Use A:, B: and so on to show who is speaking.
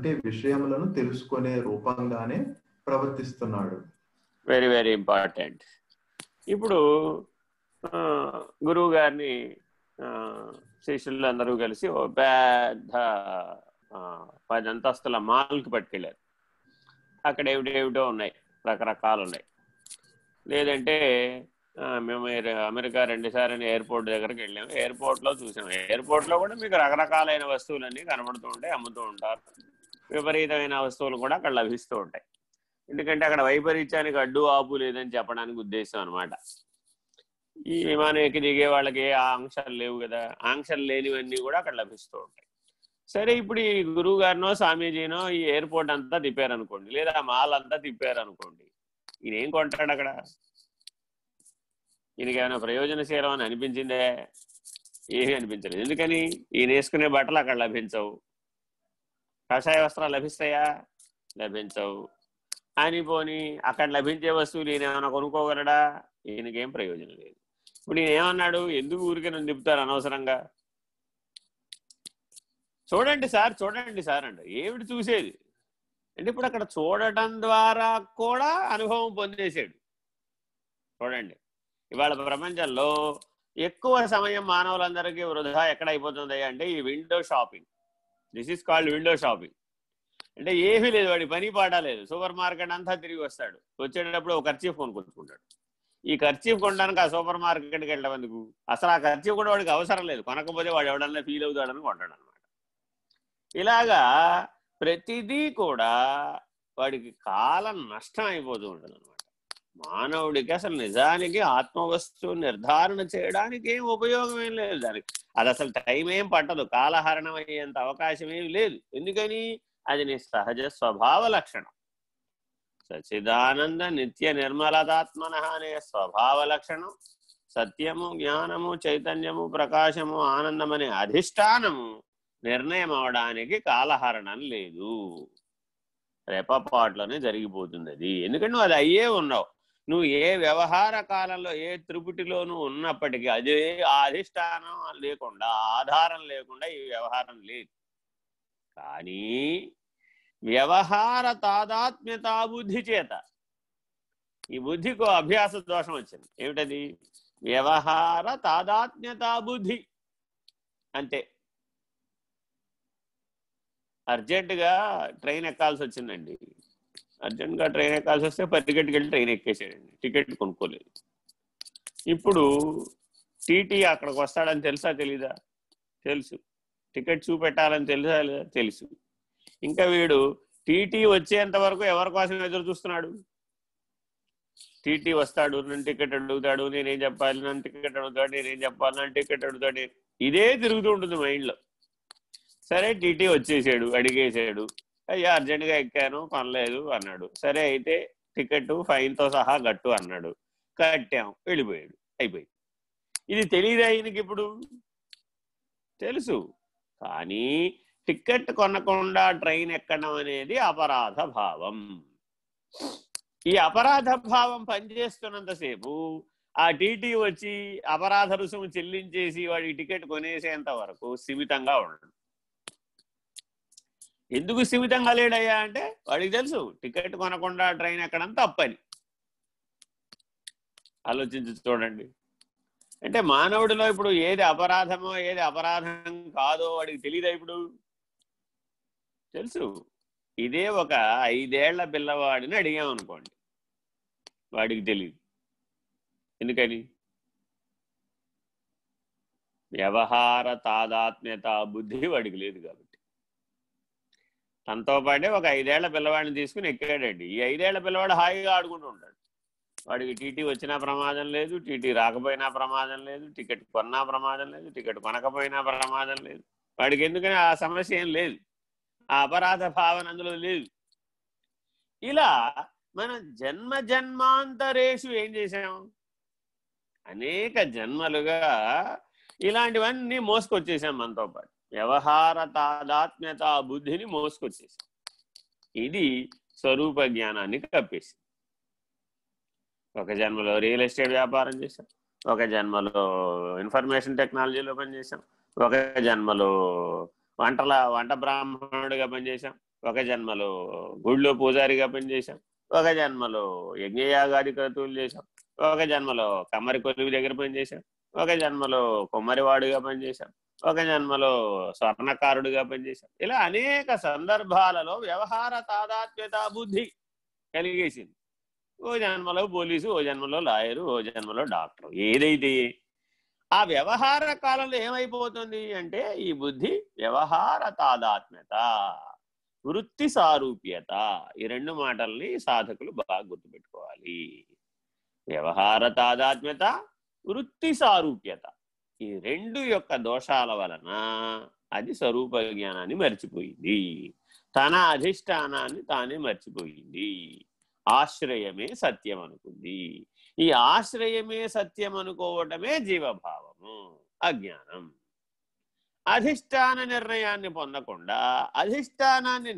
A: అంటే విషయములను తెలుసుకునే రూపంగానే ప్రవర్తిస్తున్నాడు.
B: వెరీ వెరీ ఇంపార్టెంట్ ఇప్పుడు గురువు గారిని శిష్యులు అందరూ కలిసి ఓ పెద్ద పది అంతస్తుల మాల్కి పట్టుకెళ్ళారు. అక్కడ ఏమిటేమిటో ఉన్నాయి రకరకాలు ఉన్నాయి. లేదంటే మేము అమెరికా రెండుసార్లు ఎయిర్పోర్ట్ దగ్గరికి వెళ్ళాము ఎయిర్పోర్ట్లో చూసాము ఎయిర్పోర్ట్లో కూడా మీకు రకరకాలైన వస్తువులన్నీ కనబడుతూ ఉంటాయి అమ్ముతూ ఉంటారు. విపరీతమైన వస్తువులు కూడా అక్కడ లభిస్తూ ఉంటాయి. ఎందుకంటే అక్కడ వైపరీత్యానికి అడ్డు ఆపు లేదని చెప్పడానికి ఉద్దేశం అనమాట ఈ విమానం ఎక్కి దిగే వాళ్ళకి ఏ ఆంక్షలు లేవు కదా ఆంక్షలు లేనివన్నీ కూడా అక్కడ లభిస్తూ ఉంటాయి. సరే ఇప్పుడు ఈ గురువు గారినో స్వామీజీనో ఈ ఎయిర్పోర్ట్ అంతా తిప్పారనుకోండి లేదా మాల్ అంతా తిప్పారనుకోండి ఈయన ఏం కొంటాడు అక్కడ? ఈయనకేమైనా ప్రయోజనశీలం అని అనిపించిందే? ఏమీ అనిపించలేదు. ఎందుకని? ఈయన వేసుకునే బట్టలు అక్కడ లభించవు. కషాయ వస్త్రాలు లభిస్తాయా? లభించవు. అని పోని అక్కడ లభించే వస్తువులు ఈయన ఏమైనా కొనుక్కోగలడా? ఈయనకేం ప్రయోజనం లేదు. ఇప్పుడు ఈయన ఏమన్నాడు? ఎందుకు ఊరికే నన్ను తిప్పుతారు అనవసరంగా? చూడండి సార్ చూడండి సార్ అంట. ఏమిటి చూసేది? అంటే ఇప్పుడు అక్కడ చూడటం ద్వారా కూడా అనుభవం పొందేశాడు. చూడండి. ఇవాళ ప్రపంచంలో ఎక్కువ సమయం మానవులందరికీ వృధా ఎక్కడ అయిపోతుంది అంటే ఈ window shopping. This is called window shopping అంటే ఏమీ లేదు వాడి పని పాడలేదు సూపర్ మార్కెట్ అంతా తిరిగి వస్తాడు. వచ్చేటప్పుడు ఒక ఖర్చీఫ్ కొనుక్కుంటుకుంటాడు ఈ ఖర్చీఫ్ కొనడానికి ఆ సూపర్ మార్కెట్కి వెళ్ళడం ఎందుకు? అసలు ఆ ఖర్చీఫ్ కూడా వాడికి అవసరం లేదు. కొనకపోతే వాడు ఎవడన్నా ఫీల్ అవుతాడని కొంటాడు అనమాట ఇలాగా ప్రతిదీ కూడా వాడికి కాలం నష్టం అయిపోతూ ఉంటుంది మానవుడికి అసలు నిజానికి ఆత్మవస్తువు నిర్ధారణ చేయడానికి ఏం ఉపయోగం ఏం లేదు దానికి. అది అసలు టైం ఏం పట్టదు. కాలహరణం అయ్యేంత అవకాశం ఏమి లేదు. ఎందుకని? అది నీ సహజ స్వభావ లక్షణం. సచిదానంద నిత్య నిర్మలతాత్మన అనే స్వభావ లక్షణం. సత్యము జ్ఞానము చైతన్యము ప్రకాశము ఆనందం అనే అధిష్టానము నిర్ణయం అవడానికి కాలహరణం లేదు. రెపపాట్లోనే జరిగిపోతుంది అది. ఎందుకంటే నువ్వు అది అయ్యే ఉన్నావు. నువ్వు ఏ వ్యవహార కాలంలో ఏ త్రిపుటిలోనూ ఉన్నప్పటికీ అదే ఆ అధిష్టానం లేకుండా ఆధారం లేకుండా ఈ వ్యవహారం లేదు. కానీ వ్యవహార తాదాత్మ్యతా బుద్ధి చేత ఈ బుద్ధికి అభ్యాస దోషం వచ్చింది. ఏమిటది? వ్యవహార తాదాత్మ్యతా బుద్ధి అంతే అర్జెంటుగా ట్రైన్ ఎక్కాల్సి వచ్చిందండి. అర్జెంట్గా ట్రైన్ ఎక్కాల్సి వస్తే పరిగెట్టుకు వెళ్ళి ట్రైన్ ఎక్కేసాడండి టికెట్ కొనుక్కోలేదు. ఇప్పుడు టీటీ అక్కడికి వస్తాడని తెలుసా తెలీదా? తెలుసు. టికెట్ చూపెట్టాలని తెలుసా లేదా? తెలుసు. ఇంకా వీడు టీటీ వచ్చేంత వరకు ఎవరి కోసం ఎదురు చూస్తున్నాడు? టీటీ వస్తాడు నన్ను టికెట్ అడుగుతాడు నేనేం చెప్పాలి నన్ను టికెట్ అడుగుతాడు నేనేం చెప్పాలి నన్ను టికెట్ అడుగుతాడు ఇదే తిరుగుతూ ఉంటుంది మైండ్లో. సరే టీటీ వచ్చేసాడు అడిగేసాడు. అయ్యా అర్జెంటుగా ఎక్కాను కొనలేదు అన్నాడు. సరే అయితే టికెట్ ఫైన్తో సహా గట్టు అన్నాడు. కట్టాం వెళ్ళిపోయాడు. అయిపోయింది. ఇది తెలియదు ఆయనకి ఇప్పుడు? తెలుసు. కానీ టికెట్ కొనకుండా ట్రైన్ ఎక్కడం అనేది అపరాధ భావం. ఈ అపరాధ భావం పనిచేస్తున్నంతసేపు ఆ టీటీ వచ్చి అపరాధ రుసుము చెల్లించేసి వాడికి టికెట్ కొనేసేంత వరకు సీమితంగా ఉండడు. ఎందుకు సీమితంగా లేడయ్యా అంటే వాడికి తెలుసు టికెట్ కొనకుండా ట్రైన్ ఎక్కడంతా తప్పని. ఆలోచించి చూడండి. అంటే మానవుడిలో ఇప్పుడు ఏది అపరాధమో ఏది అపరాధం కాదో వాడికి తెలియదా ఇప్పుడు? తెలుసు. ఇదే ఒక ఐదేళ్ళ పిల్లవాడిని అడిగామనుకోండి వాడికి తెలియదు ఎందుకని? వ్యవహార తాదాత్మ్యత బుద్ధి వాడికి లేదు కాబట్టి. తనతో పాటే ఒక ఐదేళ్ళ పిల్లవాడిని తీసుకుని ఎక్కాడండి. ఈ ఐదేళ్ళ పిల్లవాడు హాయిగా ఆడుకుంటూ ఉంటాడు. వాడికి టీటీ వచ్చినా ప్రమాదం లేదు టీటీ రాకపోయినా ప్రమాదం లేదు టికెట్ కొన్నా ప్రమాదం లేదు టికెట్ కొనకపోయినా ప్రమాదం లేదు. వాడికి ఎందుకని ఆ సమస్య ఏం లేదు. ఆ అపరాధ భావన అందులో లేదు. ఇలా మనం జన్మ జన్మాంతరేషు ఏం చేశాం? అనేక జన్మలుగా ఇలాంటివన్నీ మోసుకొచ్చేసాం మనతో పాటు. వ్యవహార తాదాత్మ్యత బుద్ధిని మోసుకొచ్చేసాం. ఇది స్వరూప జ్ఞానాన్ని కప్పేసింది. ఒక జన్మలో రియల్ ఎస్టేట్ వ్యాపారం చేశాం. ఒక జన్మలో ఇన్ఫర్మేషన్ టెక్నాలజీలో పనిచేసాం ఒక జన్మలో వంటల వంట బ్రాహ్మణుడిగా పనిచేసాం ఒక జన్మలో గుళ్ళో పూజారిగా పనిచేశాం. ఒక జన్మలో యజ్ఞయాగాది క్రతువులు చేశాం. ఒక జన్మలో కమ్మరి కొలువు దగ్గర పనిచేశాం. ఒక జన్మలో కొమ్మరివాడుగా పనిచేశాం ఒక జన్మలో స్వర్ణకారుడిగా పనిచేశాం. ఇలా అనేక సందర్భాలలో వ్యవహార తాదాత్మ్యత బుద్ధి కలిగేసింది. ఓ జన్మలో పోలీసు ఓ జన్మలో లాయరు ఓ జన్మలో డాక్టర్ ఏదైతే ఆ వ్యవహార కాలంలో ఏమైపోతుంది అంటే ఈ బుద్ధి వ్యవహార తాదాత్మ్యత వృత్తి సారూప్యత ఈ రెండు మాటల్ని సాధకులు బాగా గుర్తుపెట్టుకోవాలి. వ్యవహార తాదాత్మ్యత వృత్తి సారూప్యత. ఈ రెండు యొక్క దోషాల వలన అది స్వరూప జ్ఞానాన్ని మర్చిపోయింది. తన అధిష్టానాన్ని తానే మర్చిపోయింది. ఆశ్రయమే సత్యం అనుకుంది ఈ ఆశ్రయమే సత్యం అనుకోవటమే జీవభావము అజ్ఞానం. అధిష్టాన నిర్ణయాన్ని పొందకుండా అధిష్టానాన్ని